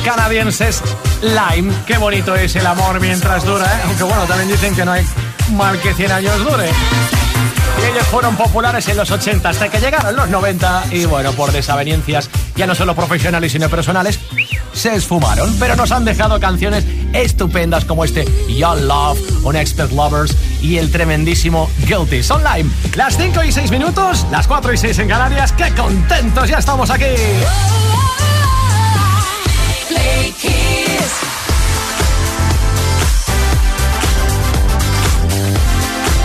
Canadienses Lime. Qué bonito es el amor mientras dura, ¿eh? Aunque bueno, también dicen que no hay mal que 100 años dure. ellos fueron populares en los 80 hasta que llegaron los 90 y bueno, por desavenencias, ya no solo profesionales sino personales, se esfumaron, pero nos han dejado canciones estupendas como este Young Love, Unexpected Lovers y el tremendísimo Guilty. Son Lime. Las 5 y 6 minutos, las 4 y 6 en Canarias. ¡Qué contentos! Ya estamos aquí.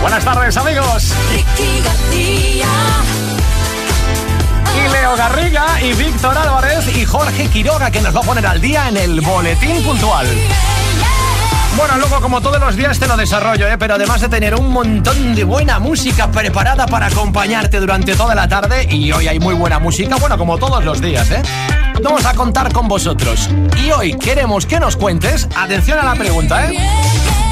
Buenas tardes, amigos. Y Leo Garriga y Víctor Álvarez y Jorge Quiroga que nos va a poner al día en el boletín puntual. Bueno, luego como todos los días te lo desarrollo, ¿eh? pero además de tener un montón de buena música preparada para acompañarte durante toda la tarde, y hoy hay muy buena música, bueno, como todos los días, ¿eh? Vamos a contar con vosotros. Y hoy queremos que nos cuentes, atención a la pregunta, ¿eh?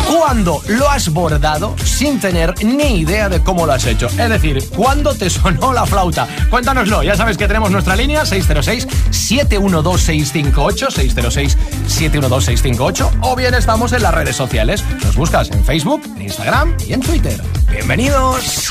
¿Cuándo lo has bordado sin tener ni idea de cómo lo has hecho? Es decir, ¿cuándo te sonó la flauta? Cuéntanoslo. Ya sabes que tenemos nuestra línea 606-712-658, 606-712-658, o bien estamos en las redes sociales. Nos buscas en Facebook, en Instagram y en Twitter. ¡Bienvenidos!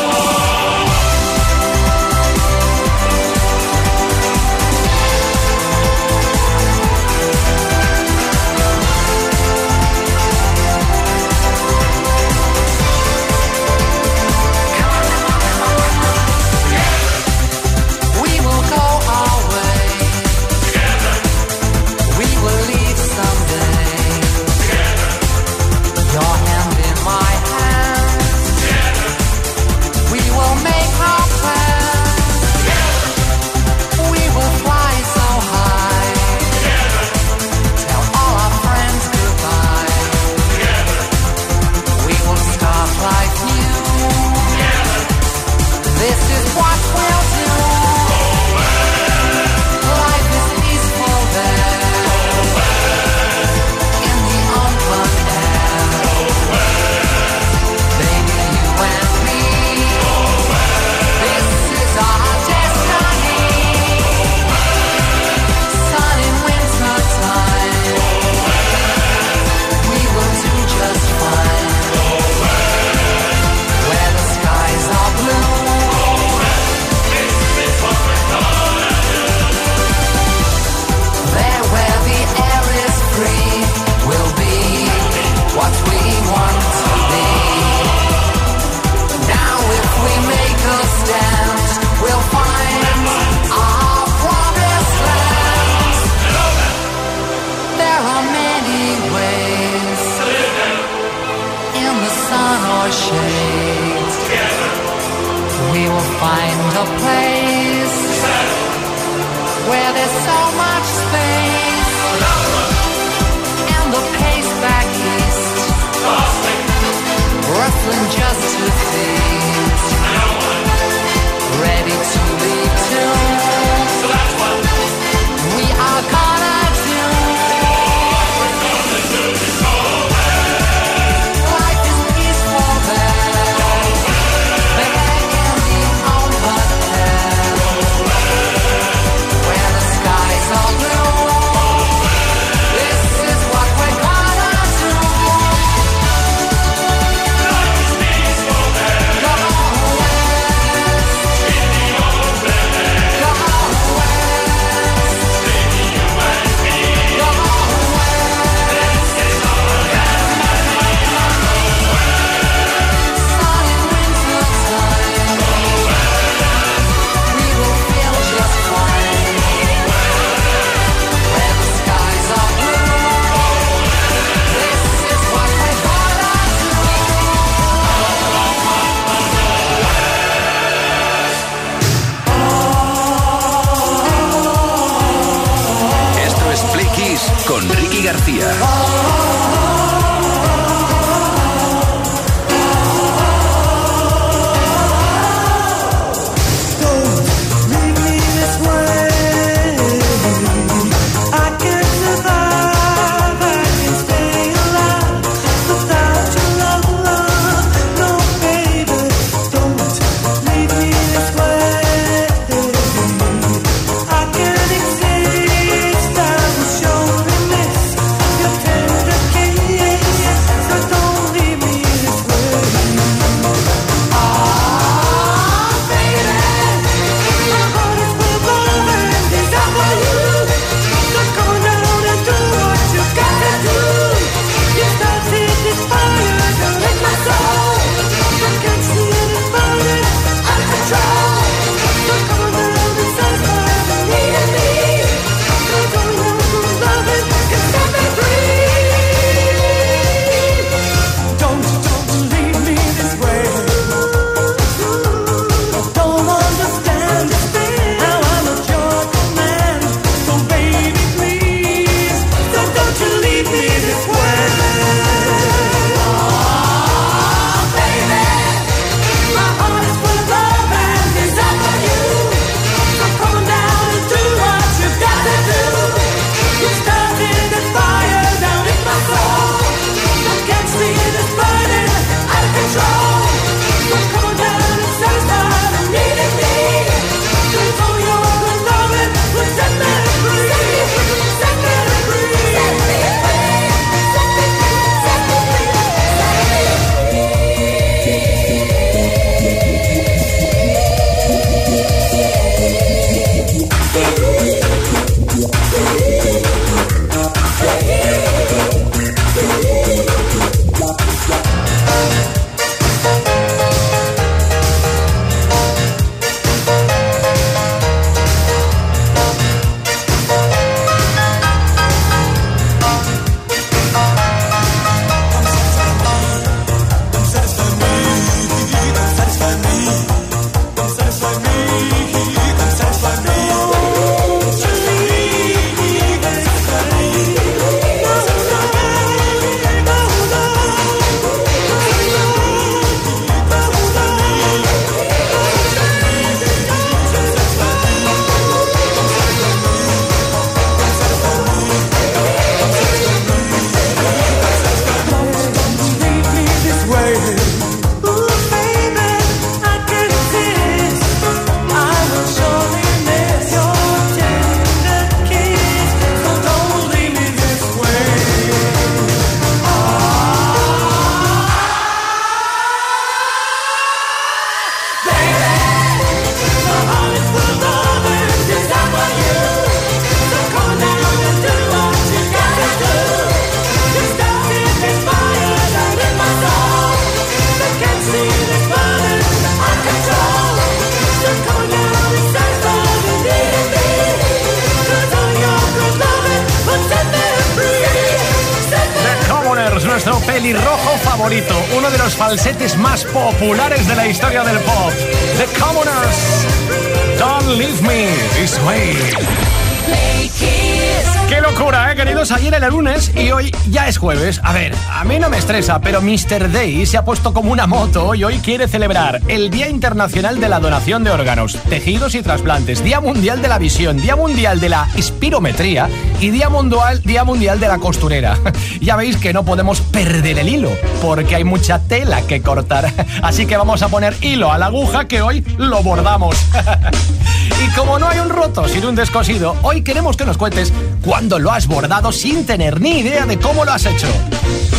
Pero Mr. Day se ha puesto como una moto y hoy quiere celebrar el Día Internacional de la Donación de Órganos, Tejidos y Trasplantes, Día Mundial de la Visión, Día Mundial de la Espirometría y Día Mundial, Día Mundial de la Costurera. ya veis que no podemos perder el hilo, porque hay mucha tela que cortar. Así que vamos a poner hilo a la aguja que hoy lo bordamos. y como no hay un roto sin un descosido, hoy queremos que nos cuentes cuándo lo has bordado sin tener ni idea de cómo lo has hecho.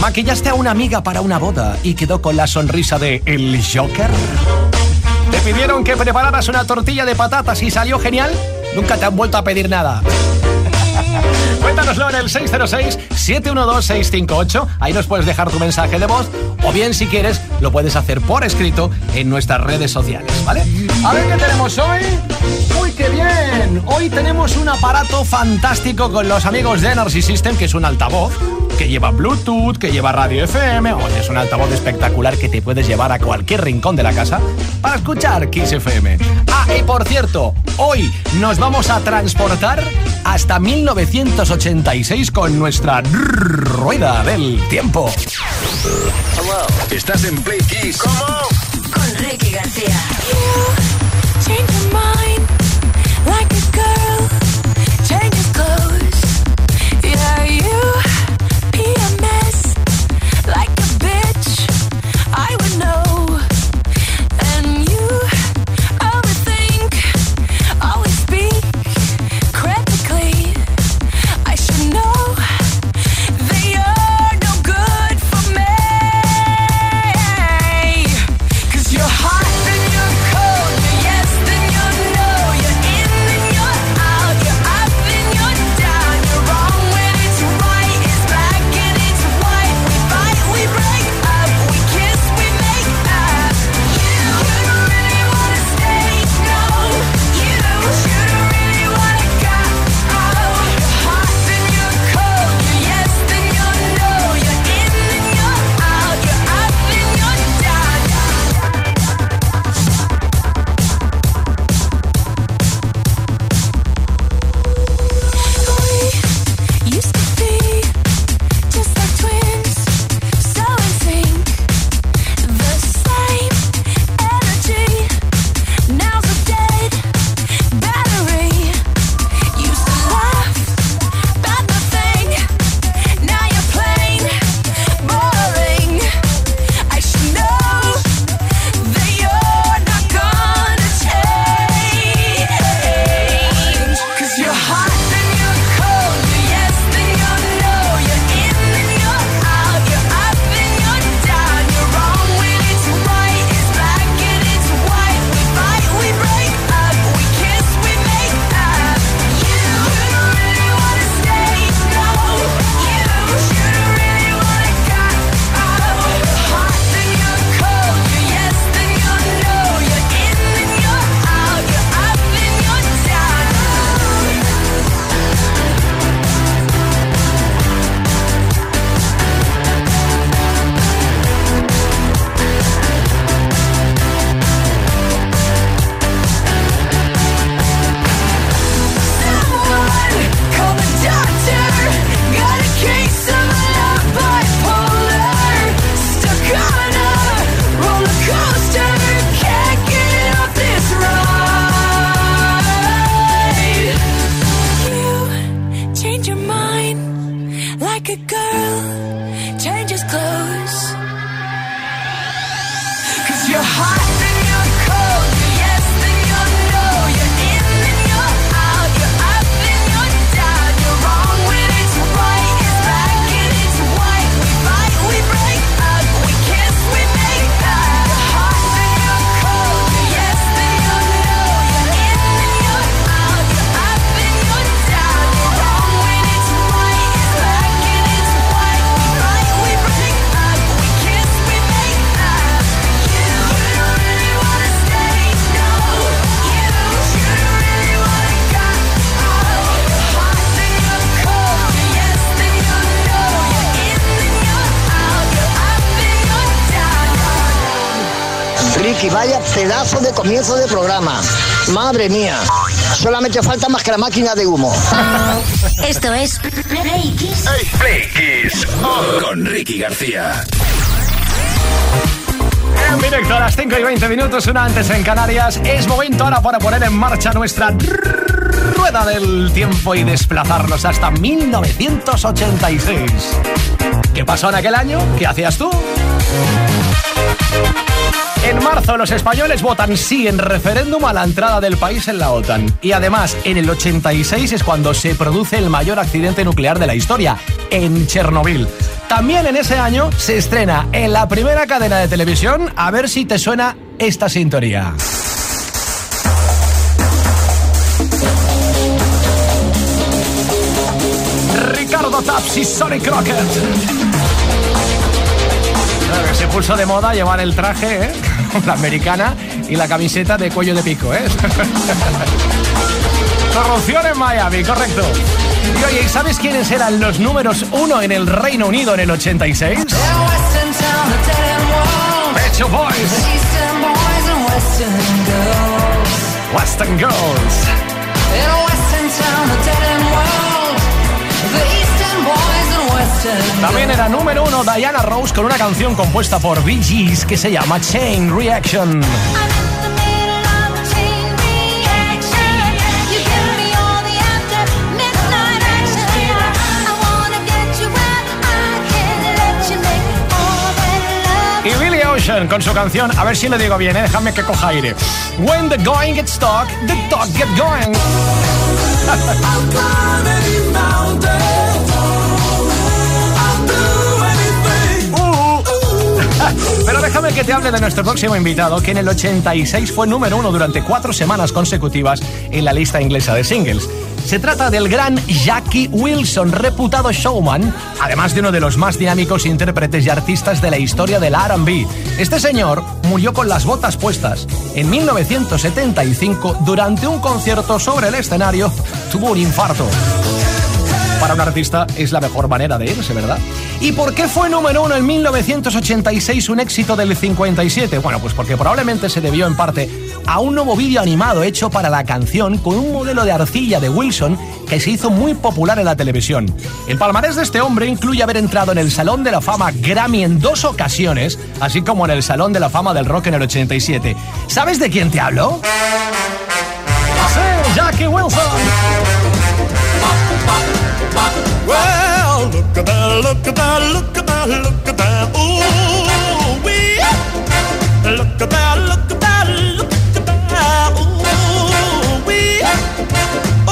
¿Maquillaste a una amiga para una boda y quedó con la sonrisa de el Joker? ¿Te pidieron que prepararas una tortilla de patatas y salió genial? Nunca te han vuelto a pedir nada. Cuéntanoslo en el 606-712-658. Ahí nos puedes dejar tu mensaje de voz. O bien, si quieres, lo puedes hacer por escrito en nuestras redes sociales, ¿vale? A ver qué tenemos hoy. ¡Uy, Hoy tenemos un aparato fantástico con los amigos de Energy System, que es un altavoz que lleva Bluetooth, que lleva radio FM. Oye, es un altavoz espectacular que te puedes llevar a cualquier rincón de la casa para escuchar Kiss FM. Ah, y por cierto, hoy nos vamos a transportar hasta 1986 con nuestra rueda del tiempo. Estás en Play Kiss. ¿Cómo? Con Ricky García. Ricky, pedazo de comienzo de programa. Madre mía, solamente falta más que la máquina de humo. Esto es Play Kiss. Play Kiss con Ricky García. En directo a las 5 y 20 minutos, una antes en Canarias. Es momento ahora para poner en marcha nuestra rueda del tiempo y desplazarnos hasta 1986. ¿Qué pasó en aquel año? ¿Qué hacías tú? En marzo los españoles votan sí en referéndum a la entrada del país en la OTAN. Y además, en el 86 es cuando se produce el mayor accidente nuclear de la historia, en Chernobyl. También en ese año se estrena en la primera cadena de televisión, a ver si te suena esta sintonía. Ricardo Taps y Se puso de moda llevar el traje, ¿eh? la americana y la camiseta de cuello de pico, ¿eh? Corrupción en Miami, correcto. Y oye, ¿sabes quiénes eran los números uno en el Reino Unido en el 86? Pecho Boys. Western Girls. También era número uno Diana Rose con una canción compuesta por Bee Gees que se llama Chain Reaction. Y Billy Ocean con su canción, a ver si lo digo bien, ¿eh? déjame que coja aire. When the going gets stuck, the dog get going. Pero déjame que te hable de nuestro próximo invitado, que en el 86 fue número uno durante cuatro semanas consecutivas en la lista inglesa de singles. Se trata del gran Jackie Wilson, reputado showman, además de uno de los más dinámicos intérpretes y artistas de la historia del RB. Este señor murió con las botas puestas. En 1975, durante un concierto sobre el escenario, tuvo un infarto para un artista es la mejor manera de irse, ¿verdad? ¿Y por qué fue número uno en 1986 un éxito del 57? Bueno, pues porque probablemente se debió en parte a un nuevo vídeo animado hecho para la canción con un modelo de arcilla de Wilson que se hizo muy popular en la televisión. El palmarés de este hombre incluye haber entrado en el Salón de la Fama Grammy en dos ocasiones, así como en el Salón de la Fama del Rock en el 87. ¿Sabes de quién te hablo? Sí, Jackie Wilson. Look at that, look at that, look at that, look at that. Ooh, wee. Look at that, look at that, look at that. Ooh, wee.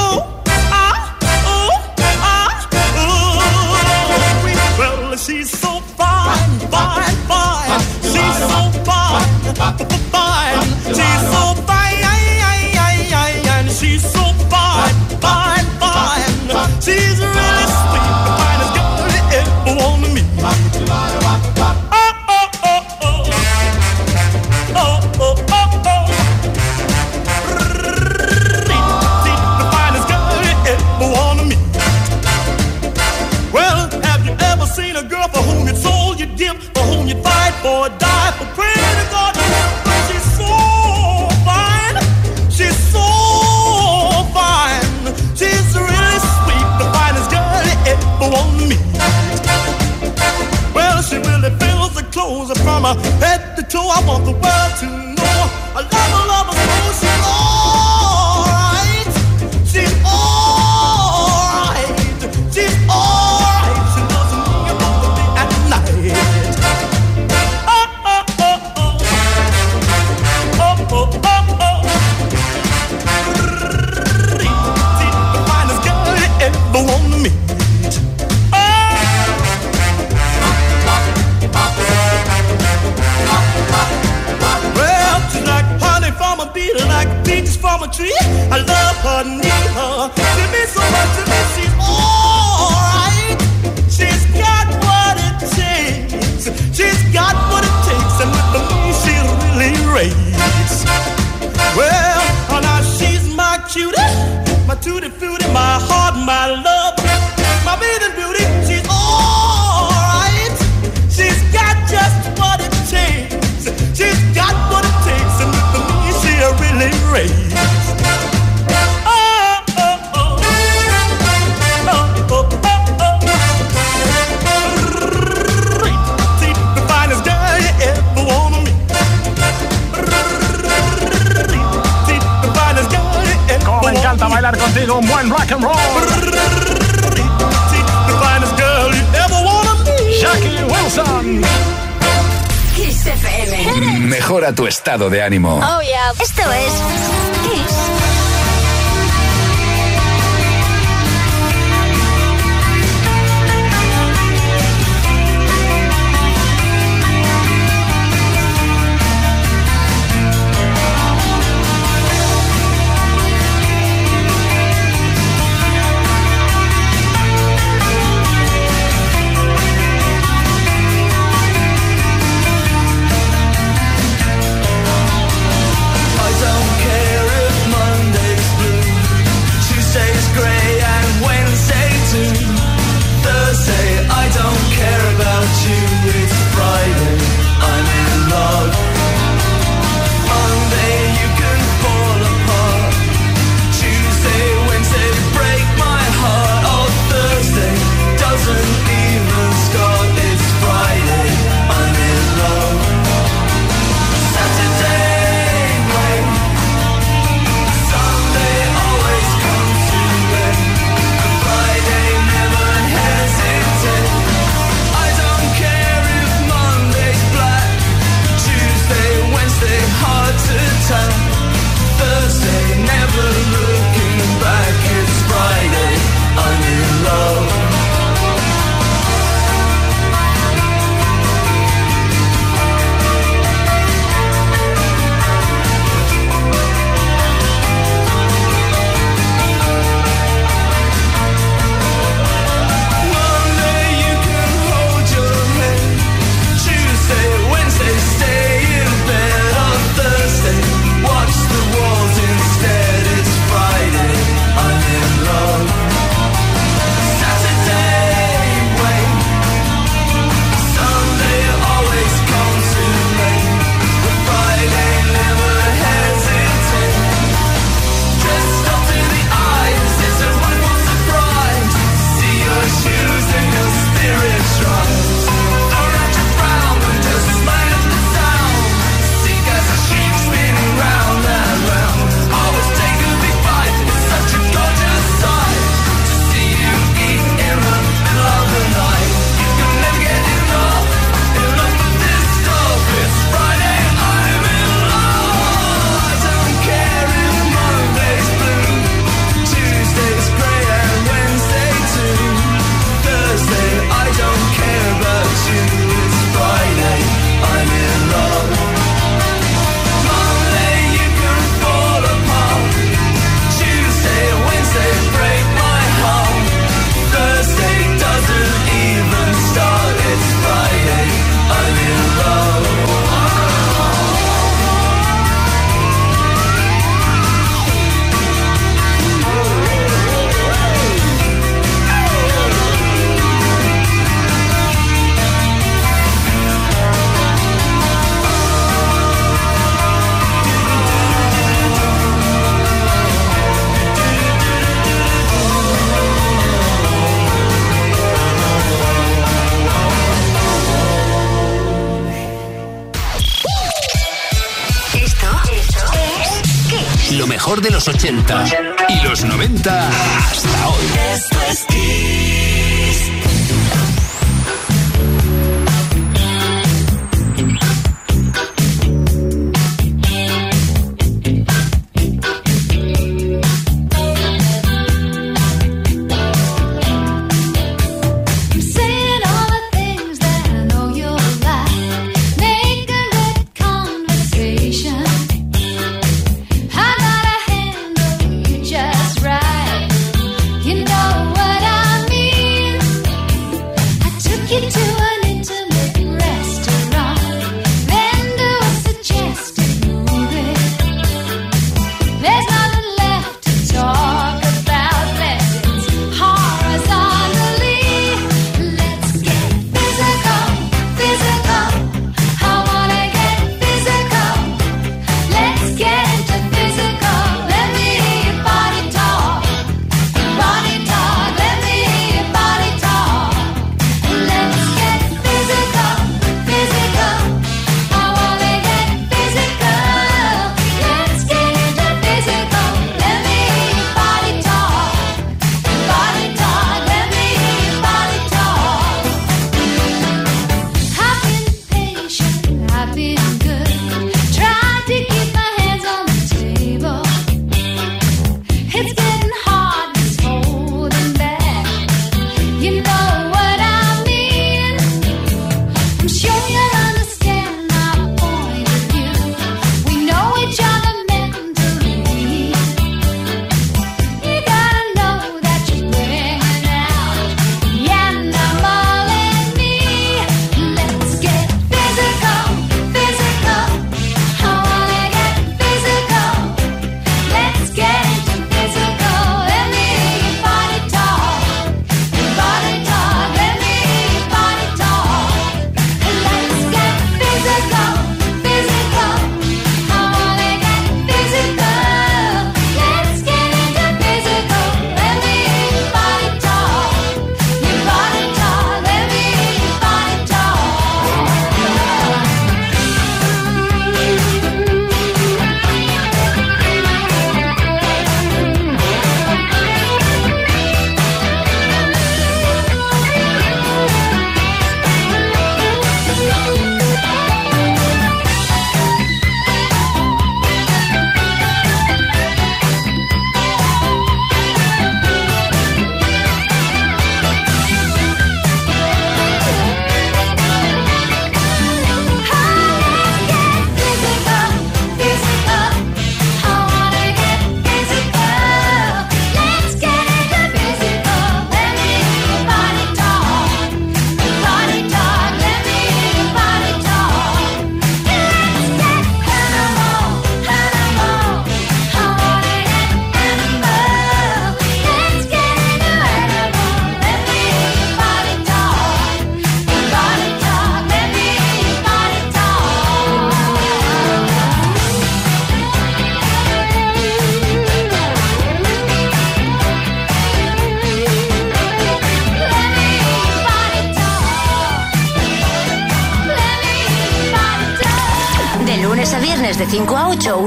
Ooh, ah, ooh, ah, ooh, wee. Well, she's so fine, fine, fine. She's so fine. Her head to toe. I want the world to She means so much to me, she's alright. She's got what it takes. She's got what it takes, and with the moon she really rates. Well, now she's my cutie, my tutti frutti, my heart, my love. Contigo un buen rock and roll. Jackie Wilson. Mejora tu estado de ánimo. Oh, yeah. Esto es los 80 y los 90 hasta hoy.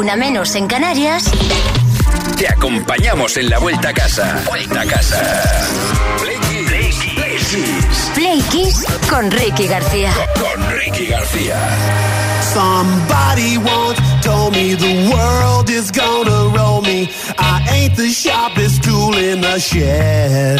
Una menos en Canarias. Te acompañamos en la vuelta a casa. Vuelta a casa. Play Kiss. Play Kiss. Play Kiss con Ricky García. Con Ricky García. Somebody once told me the world is gonna roll me. I ain't the sharpest tool in the shed.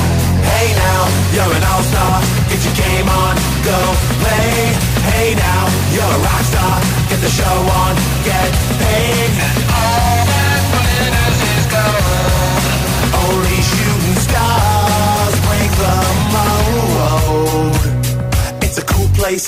Hey now, you're an all-star. Get your game on, go play. Hey now, you're a rock star. Get the show on, get paid. And all that glitters is gold. Only shooting stars break the mold. It's a cool place,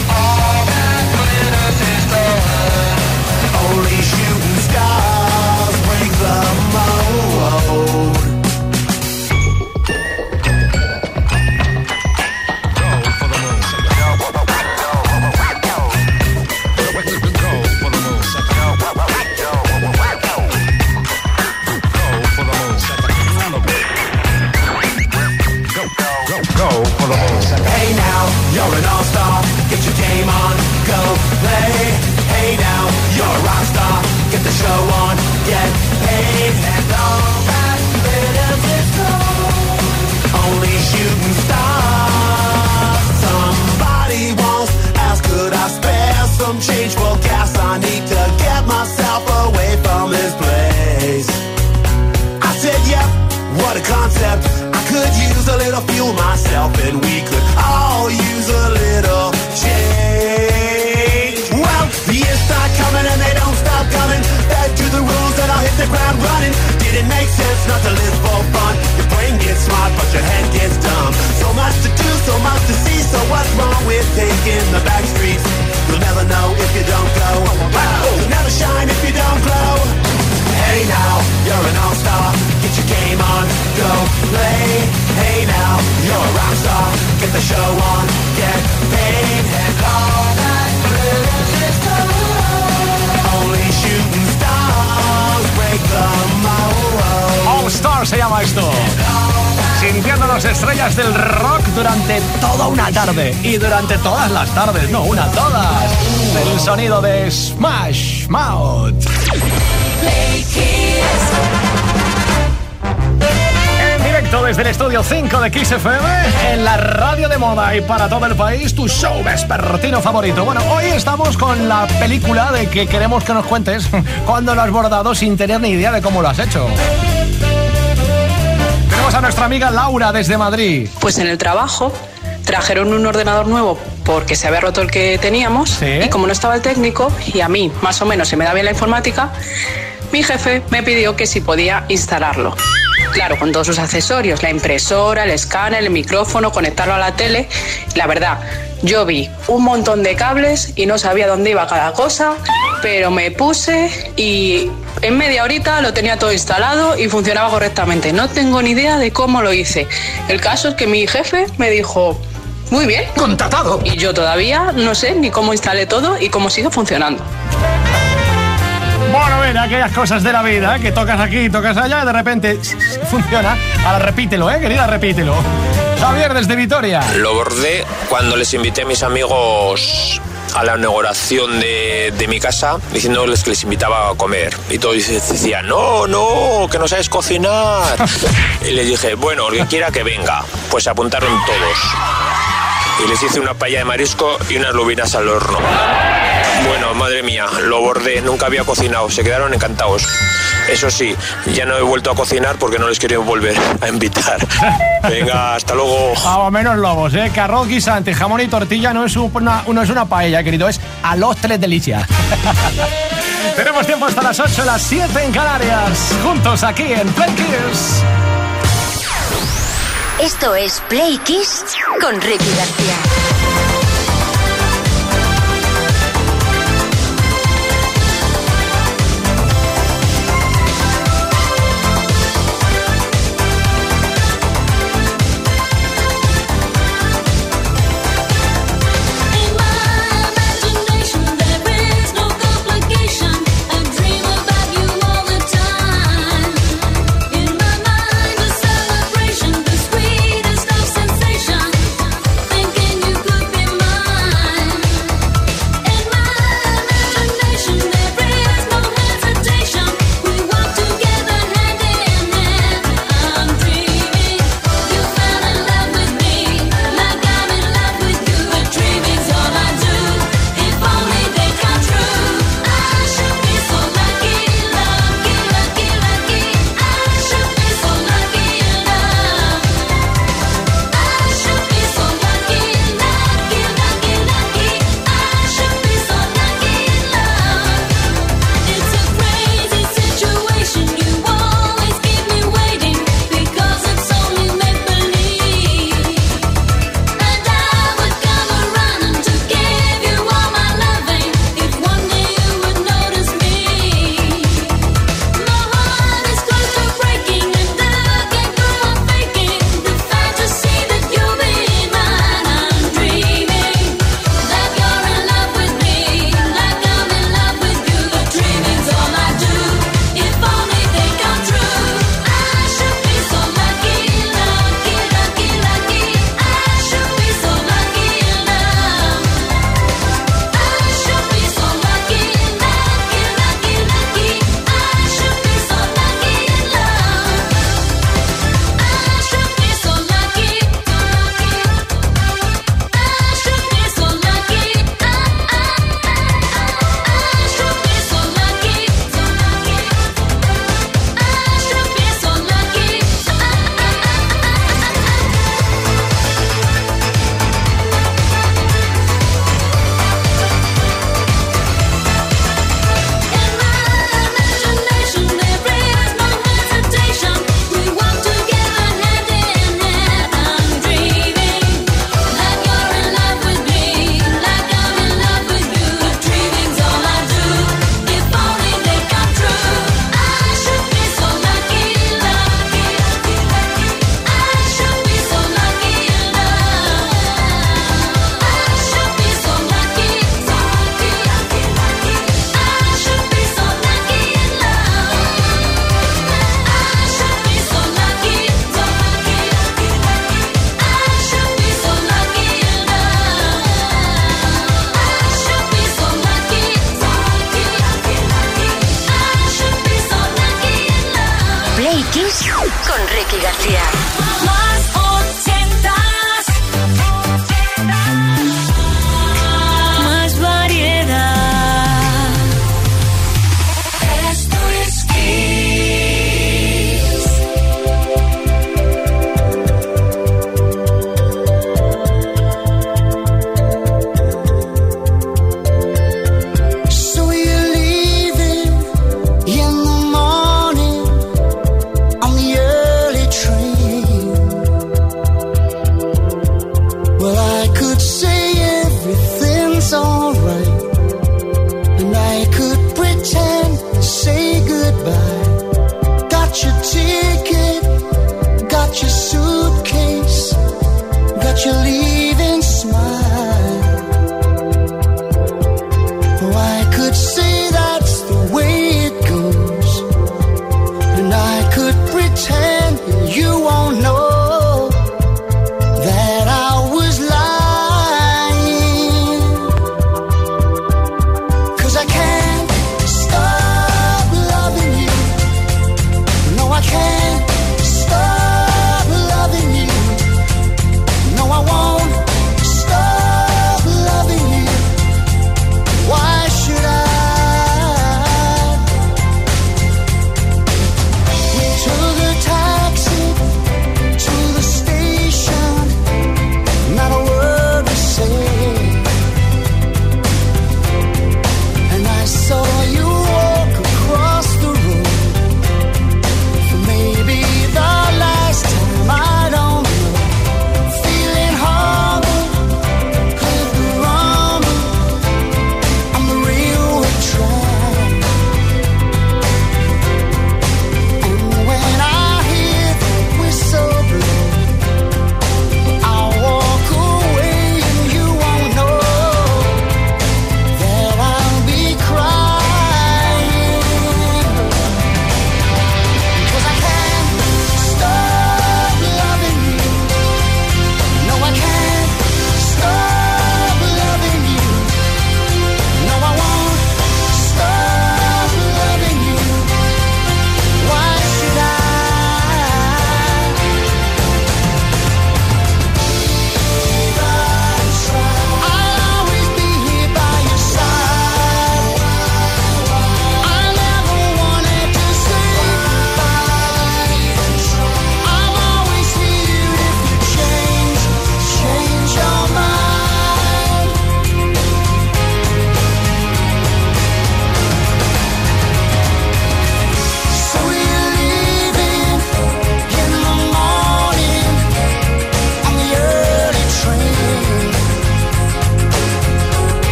Hey now, you're an all-star. Get your game on, go play. Hey now, you're a rock star. Get the show on, get paid. And all the back streets? You'll never know if you don't go. You'll never shine if you don't glow. Hey now, you're an all-star. Get your game on, go play. Hey now, you're a rock star. Get the show on, get paid. And all that glitters is gold. Only shooting stars break the mold. All Star se llama esto. Sintiendo las estrellas del rock durante toda una tarde. Y durante todas las tardes, no una, todas. El sonido de Smash Mouth. En directo desde el estudio 5 de Kiss FM, en la radio de moda y para todo el país, tu show vespertino favorito. Bueno, hoy estamos con la película de que queremos que nos cuentes cuándo lo has bordado sin tener ni idea de cómo lo has hecho. Tenemos a nuestra amiga Laura desde Madrid. Pues en el trabajo trajeron un ordenador nuevo porque se había roto el que teníamos Sí. y como no estaba el técnico y a mí más o menos se me da bien la informática, mi jefe me pidió que si podía instalarlo. Claro, con todos sus accesorios, la impresora, el escáner, el micrófono, conectarlo a la tele. La verdad, yo vi un montón de cables y no sabía dónde iba cada cosa, pero me puse y en media horita lo tenía todo instalado y funcionaba correctamente. No tengo ni idea de cómo lo hice. El caso es que mi jefe me dijo, muy bien. Contratado. Y yo todavía no sé ni cómo instalé todo y cómo sigue funcionando. Bueno, mira, aquellas cosas de la vida, ¿eh? que tocas aquí, tocas allá y de repente funciona. Ahora repítelo, ¿eh, querida? Repítelo. Javier desde Vitoria. Lo bordé cuando les invité a mis amigos a la inauguración de, de mi casa diciéndoles que les invitaba a comer. Y todos decían, no, no, que no sabes cocinar. y les dije, bueno, el que quiera que venga. Pues se apuntaron todos. Y les hice una paella de marisco y unas lubinas al horno. Bueno, madre mía, lo bordé, nunca había cocinado, se quedaron encantados. Eso sí, ya no he vuelto a cocinar porque no les quería volver a invitar. Venga, hasta luego. Vamos, menos lobos, ¿eh? Que arroz guisante, jamón y tortilla no es una, no es una paella, querido, es a los tres delicias. Tenemos tiempo hasta las 8, las 7 en Canarias. Juntos aquí en Play Kiss. Esto es Play Kiss con Ricky García.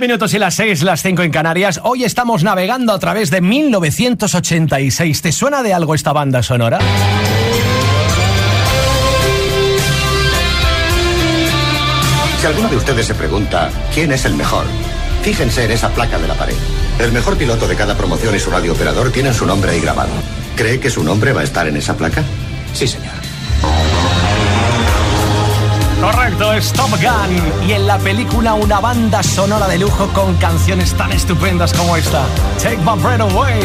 12 minutos y las 6, las 5 en Canarias. Hoy estamos navegando a través de 1986. ¿Te suena de algo esta banda sonora? Si alguno de ustedes se pregunta quién es el mejor, fíjense en esa placa de la pared. El mejor piloto de cada promoción y su radiooperador tienen su nombre ahí grabado. ¿Cree que su nombre va a estar en esa placa? Sí, señor. Correcto, es Top Gun. Y en la película una banda sonora de lujo con canciones tan estupendas como esta. Take my breath away.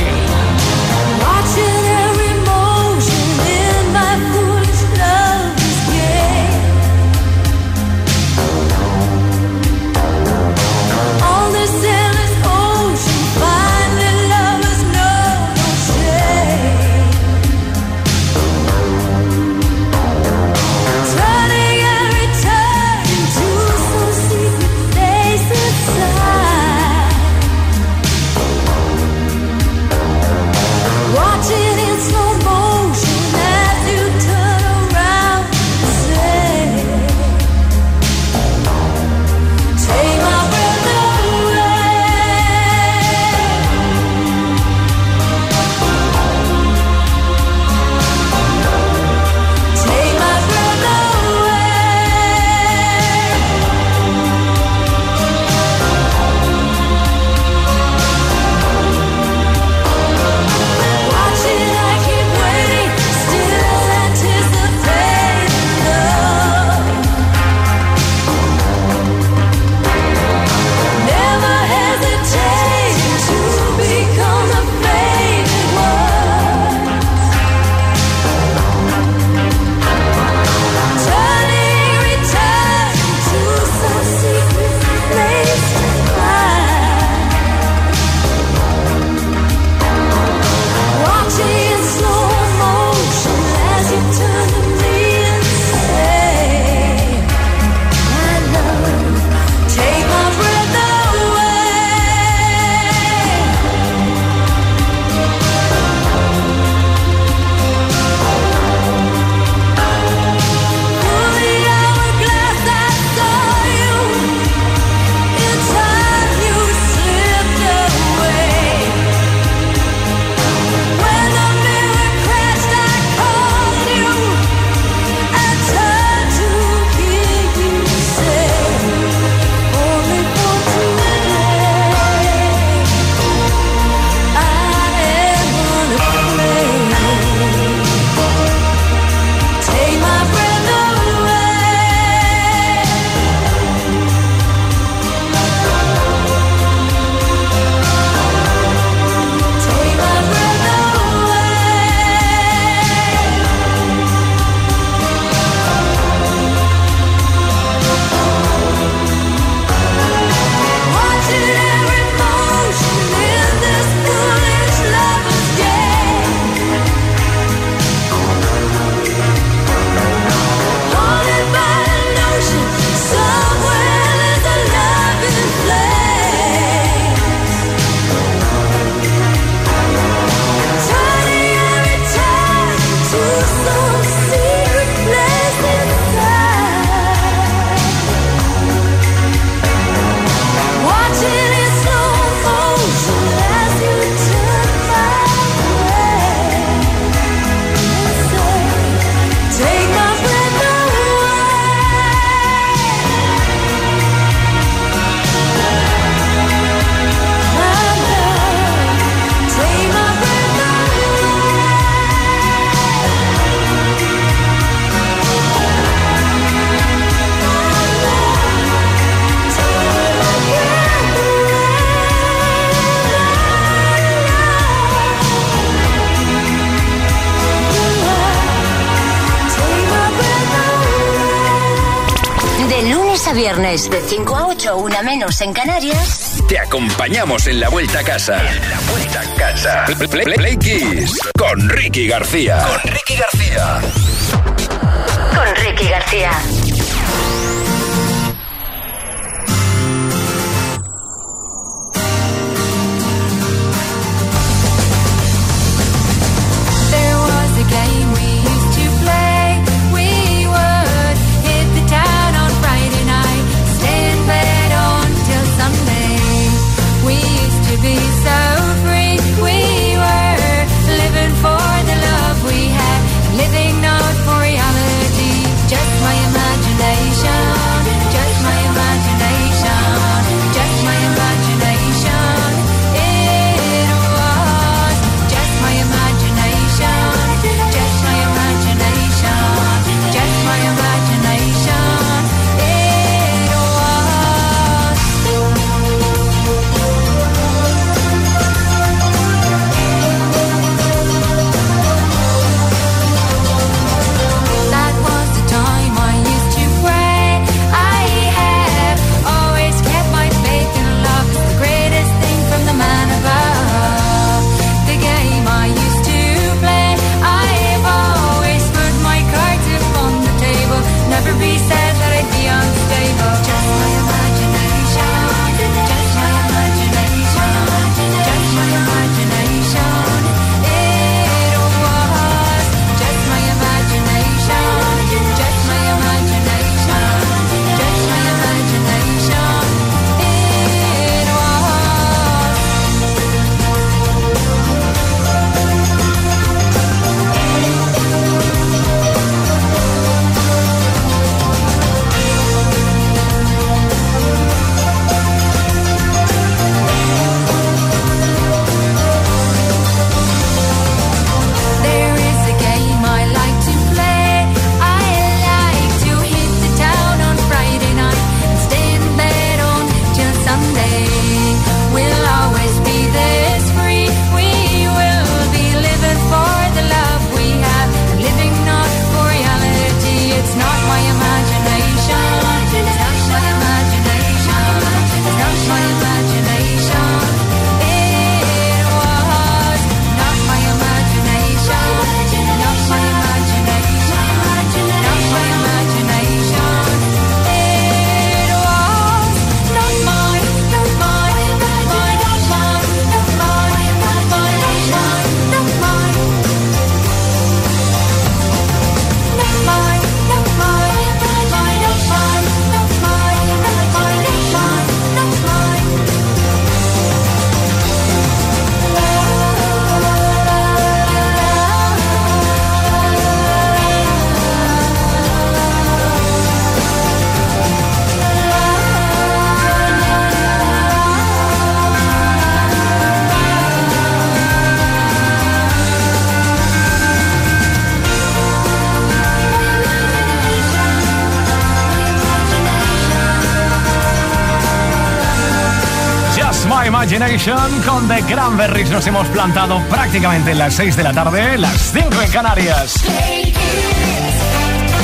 Viernes, de 5 a 8, una menos en Canarias. Te acompañamos en la vuelta a casa. En la vuelta a casa. Play, Play- Play Kiss con Ricky García. Con Ricky García. Con Ricky García. Con The Cranberries. Nos hemos plantado prácticamente en las 6 de la tarde, las 5 en Canarias.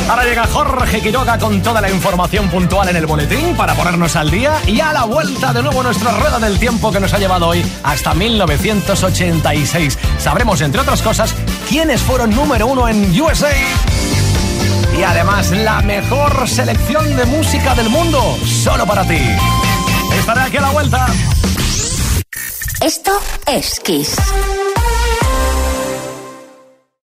Ahora llega Jorge Quiroga con toda la información puntual en el boletín para ponernos al día y a la vuelta de nuevo nuestra rueda del tiempo que nos ha llevado hoy hasta 1986. Sabremos, entre otras cosas, quiénes fueron número uno en USA. Y además, la mejor selección de música del mundo, solo para ti. Estaré aquí a la vuelta. Esto es Kiss.